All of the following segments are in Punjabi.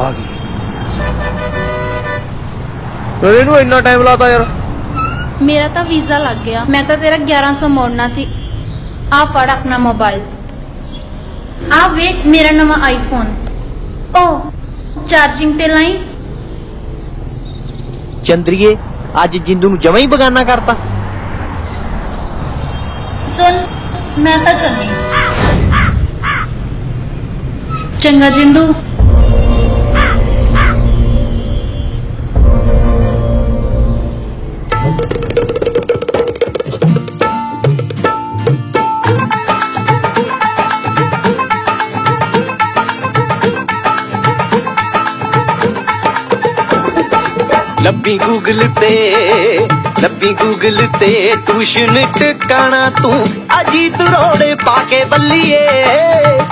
ਆ ਗਈ। ਯਾਰ ਇਹਨੂੰ ਇੰਨਾ ਟਾਈਮ ਲਾਤਾ ਯਾਰ। ਮੇਰਾ ਤਾਂ ਵੀਜ਼ਾ ਲੱਗ ਗਿਆ। ਮੈਂ ਤਾਂ ਤੇਰਾ 1100 ਮੋੜਨਾ ਸੀ। ਆ ਫੜ ਆਪਣਾ ਮੋਬਾਈਲ ਆ ਵੇਖ ਮੇਰਾ ਨਵਾਂ ਆਈਫੋਨ ਓ ਚਾਰਜਿੰਗ ਤੇ ਲਾਈ। ਚੰਦਰੀਏ ਅੱਜ ਜਿੰਦੂ ਨੂੰ ਜਮਾਂ ਹੀ ਬਗਾਨਾ ਕਰਤਾ। ਸੁਣ ਮੈਂ ਤਾਂ ਚੱਲੀ। ਚੰਗਾ ਜਿੰਦੂ। ਲੱਭੀ ਗੂਗਲ ਤੇ, ਲੱਭੀ ਗੂਗਲ ਤੇ। ਟਿਊਸ਼ਨ ਟਿਕਾਣਾ ਤੂੰ ਅਜੀ ਤਰੋੜੇ ਪਾ ਕੇ ਬੱਲੀਏ।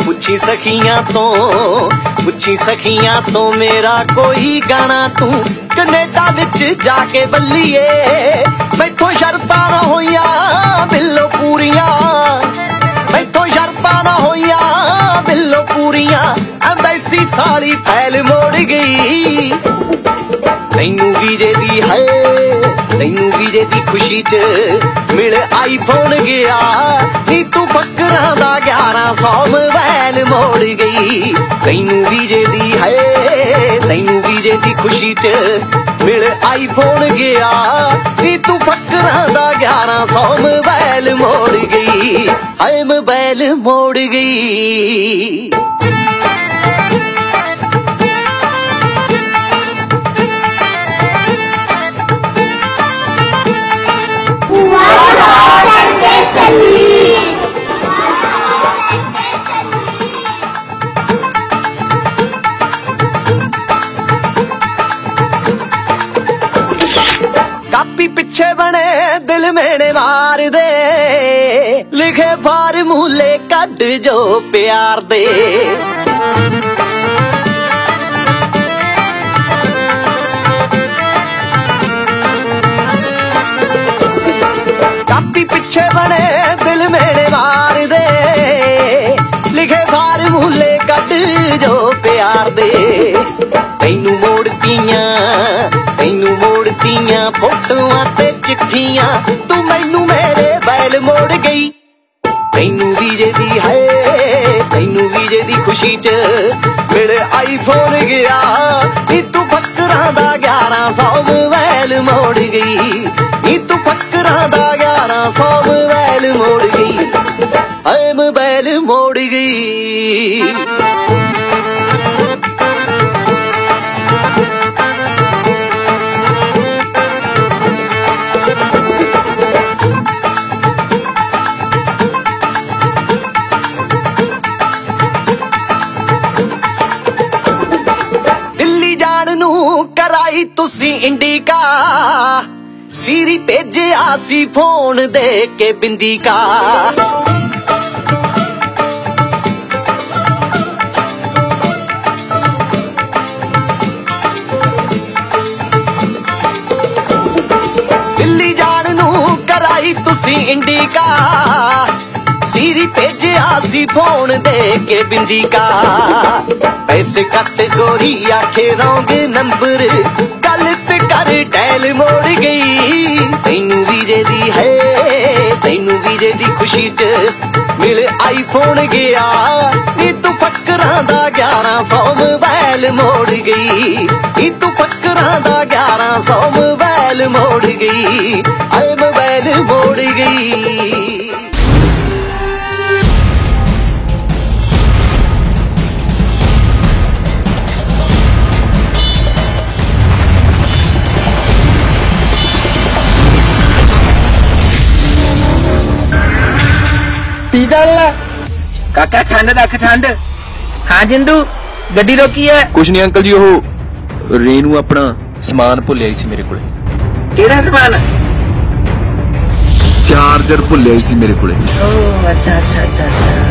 ਪੁੱਛੀ ਸਖੀਆਂ ਤੋਂ, ਪੁੱਛੀ ਸਖੀਆਂ ਤੋਂ ਮੇਰਾ ਕੋਈ ਗਾਣਾ। ਤੂੰ ਕੈਨੇਡਾ ਵਿੱਚ ਜਾ ਕੇ ਬੱਲੀਏ। ਮੈਥੋਂ ਸ਼ਰਤਾਂ ਨਾ ਹੋਈਆਂ, ਬਿੱਲੋ ਪੂਰੀਆਂ। ਮੈਥੋਂ ਸ਼ਰਤਾਂ ਨਾ ਹੋਈਆਂ ਪੂਰੀਆਂ ਐਮਬੈਸੀ ਸਾਲੀ ਫੈਲ ਮੋੜ ਗਈ। ਤੈਨੂੰ ਵੀਜੇ ਦੀ ਹੈ ਤੈਨੂੰ ਵੀਜੇ ਦੀ ਖੁਸ਼ੀ 'ਚ ਮਿਲ ਆਈਫੋਨ ਗਿਆ। ਨੀ ਤੂੰ ਫਕਰਾਂ ਦਾ 1100 ਮੋਬਾਈਲ ਮੋੜ ਗਈ। ਤੈਨੂੰ ਵੀਜੇ ਦੀ ਹੈ ਤੈਨੂੰ ਵੀਜੇ ਦੀ ਖੁਸ਼ੀ 'ਚ ਮਿਲ ਆਈਫੋਨ ਗਿਆ। ਨੀ ਤੂੰ ਫਕਰਾਂ ਦਾ 1100 ਮੋਬਾਈਲ ਮੋੜ ਗਈ। ਹਾਏ ਮੋਬਾਈਲ ਮੋੜ ਗਈ। ਪਿੱਛੇ ਬਣੇ ਦਿਲ ਮੇਣੇ ਮਾਰਦੇ ਲਿਖੇ ਫਾਰਮੂਲੇ ਕੱਢ ਜੋ ਪਿਆਰ ਦੇ। ਕਾਪੀ ਪਿੱਛੇ ਬਣੇ ਦਿਲ ਮੇਣੇ ਮਾਰਦੇ ਲਿਖੇ ਫਾਰਮੂਲੇ ਕੱਢ ਜੋ ਪਿਆਰ ਦੇ। ਤੈਨੂੰ ਮੋੜਤੀਆਂ ਤੈਨੂੰ ਮੋੜਤੀਆਂ, ਫੋਟੋਆਂ ਤੇ ਚਿੱਠੀਆਂ ਖੁਸ਼ੀ 'ਚ ਮੇਰੇ ਆਈਫੋਨ ਗਿਆ। ਨੀ ਤੂੰ ਫਕਰਾਂ ਦਾ 1100 ਮੋਬਾਈਲ ਮੋੜ ਗਈ। ਨੀ ਤੂੰ ਫਕਰਾਂ ਦਾ ਸੀਰੀ ਭੇਜਿਆ ਸੀ ਫੋਨ ਦੇ ਕੇ ਬਿੰਦੀਕਾ। ਦਿੱਲੀ ਜਾਣ ਨੂੰ ਕਰਾਈ ਤੁਸੀਂ ਇੰਡੀਕਾ। ਸੀਰੀ ਭੇਜਿਆ ਸੀ ਫੋਨ ਦੇ ਕੇ ਬਿੰਦੀਕਾ। ਪੈਸੇ ਕੱਟ ਗੋਰੀ ਆਖੇ ਰੋਂਗ ਨੰਬਰ ਗਲਤ ਕਰ ਡੈਲ ਮੋੜ ਗਈ। ਤੈਨੂੰ ਵੀਜੇ ਦੀ ਹੈ, ਤੈਨੂੰ ਵੀਜੇ ਦੀ ਖੁਸ਼ੀ 'ਚ ਮਿਲ ਆਈਫੋਨ ਗਿਆ। ਨੀ ਤੂੰ ਫਕਰਾਂ ਦਾ 1100 ਮੋਬਾਈਲ ਮੋੜ ਗਈ। ਨੀ ਤੂੰ ਫਕਰਾਂ ਦਾ 1100 ਮੋਬਾਈਲ ਮੋੜ ਗਈ। ਆਏ ਮੋਬਾਈਲ ਮੋੜ ਗਈ। ਕੀ ਗੱਲ ਹੈ ਕਾਕਾ ਠੰਡ ਰੱਖ ਠੰਡ। ਹਾਂ ਜਿੰਦੂ ਗੱਡੀ ਰੋਕੀ ਐ? ਕੁਛ ਨਹੀਂ ਅੰਕਲ ਜੀ ਉਹ ਰੇਨੂ ਆਪਣਾ ਸਮਾਨ ਭੁੱਲਿਆ ਸੀ ਮੇਰੇ ਕੋਲੇ। ਕਿਹੜਾ ਸਮਾਨ? ਚਾਰਜਰ ਭੁੱਲਿਆ ਸੀ ਮੇਰੇ ਕੋਲੇ। ਓ ਅੱਛਾ ਅੱਛਾ ਅੱਛਾ ਅੱਛਾ।